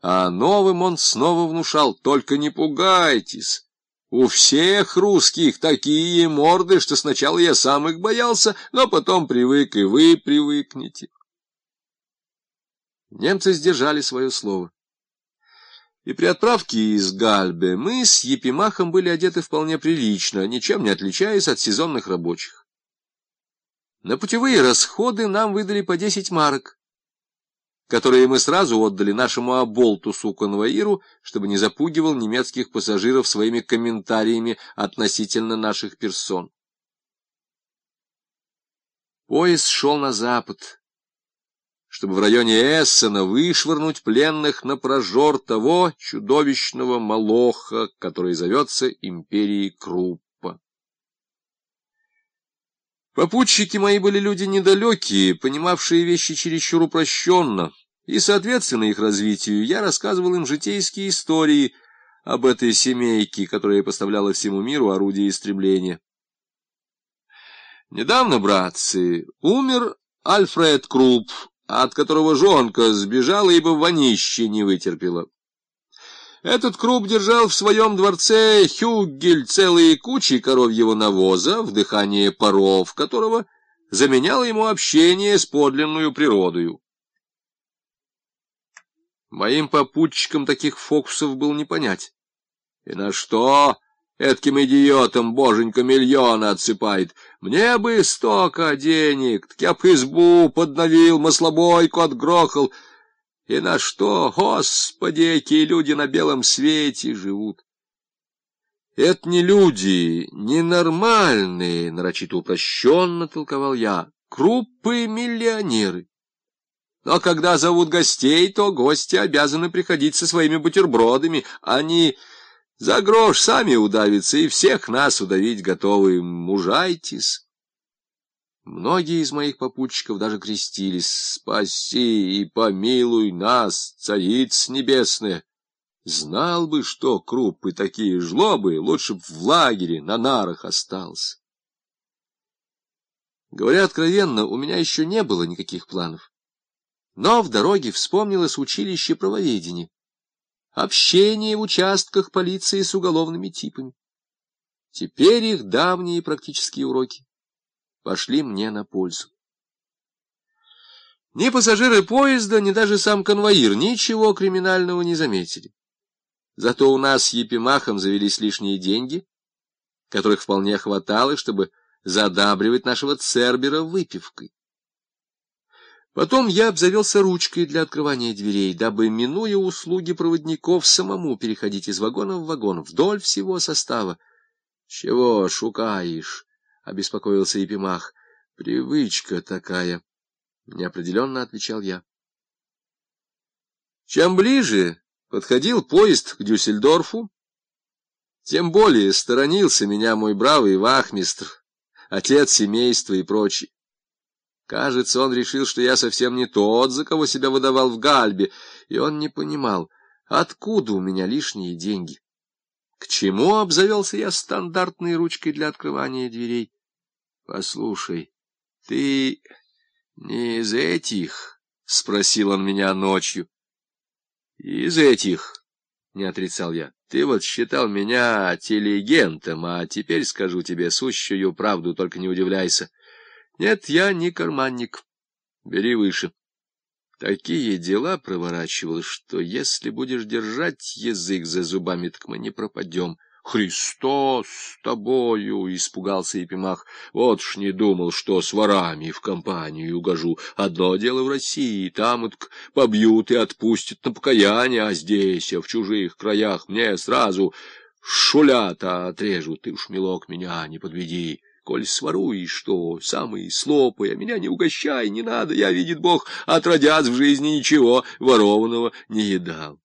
А новым он снова внушал, только не пугайтесь. У всех русских такие морды, что сначала я сам их боялся, но потом привык, и вы привыкнете. Немцы сдержали свое слово. И при отправке из Гальбе мы с Епимахом были одеты вполне прилично, ничем не отличаясь от сезонных рабочих. На путевые расходы нам выдали по 10 марок которые мы сразу отдали нашему оболтусу конвоиру, чтобы не запугивал немецких пассажиров своими комментариями относительно наших персон. Поезд шел на запад, чтобы в районе Эссена вышвырнуть пленных на прожор того чудовищного молоха, который зовется империей Круппа. Попутчики мои были люди недалекие, понимавшие вещи чересчур упрощенно, и, соответственно, их развитию я рассказывал им житейские истории об этой семейке, которая поставляла всему миру орудие истребления. Недавно, братцы, умер Альфред Круп, от которого жонка сбежала, ибо вонище не вытерпела. Этот Круп держал в своем дворце Хюггель целые кучи коровьего навоза, вдыхание паров которого заменяло ему общение с подлинную природою. Моим попутчикам таких фокусов было не понять. И на что этким идиотом боженька миллионы отсыпает? Мне бы стока денег, так я б избу подновил, маслобойку отгрохал — и на что, господи, какие люди на белом свете живут? Это не люди, ненормальные, нарочито упрощенно толковал я, крупы миллионеры. Но когда зовут гостей, то гости обязаны приходить со своими бутербродами. Они за грош сами удавятся и всех нас удавить готовы. Мужайтесь. Многие из моих попутчиков даже крестились. «Спаси и помилуй нас, цариц небесная!» Знал бы, что крупы такие жлобы, лучше б в лагере на нарах остался. Говоря откровенно, у меня еще не было никаких планов. Но в дороге вспомнилось училище правоведения, общение в участках полиции с уголовными типами. Теперь их давние практические уроки пошли мне на пользу. Ни пассажиры поезда, ни даже сам конвоир ничего криминального не заметили. Зато у нас с Епимахом завелись лишние деньги, которых вполне хватало, чтобы задабривать нашего Цербера выпивкой. Потом я обзавелся ручкой для открывания дверей, дабы, минуя услуги проводников, самому переходить из вагона в вагон вдоль всего состава. — Чего шукаешь? Обеспокоился Епимах. — Привычка такая, — неопределенно отвечал я. Чем ближе подходил поезд к Дюссельдорфу, тем более сторонился меня мой бравый вахмистр, отец семейства и прочий. Кажется, он решил, что я совсем не тот, за кого себя выдавал в Гальбе, и он не понимал, откуда у меня лишние деньги. К чему обзавелся я стандартной ручкой для открывания дверей? Послушай, ты не из этих? — спросил он меня ночью. — Из этих, — не отрицал я. Ты вот считал меня интеллигентом, а теперь скажу тебе сущую правду, только не удивляйся. Нет, я не карманник. Бери выше. Такие дела проворачивал, что если будешь держать язык за зубами, так мы не пропадем. Христос с тобою! — испугался Епимах. — Вот ж не думал, что с ворами в компанию угожу. Одно дело в России, там вот побьют и отпустят на покаяние, а здесь, а в чужих краях, мне сразу шулята отрежут. Ты уж, милок, меня не подведи. Коль своруешь, что, самый слопай, а меня не угощай, не надо, я, видит Бог, отродясь в жизни ничего ворованного не едал.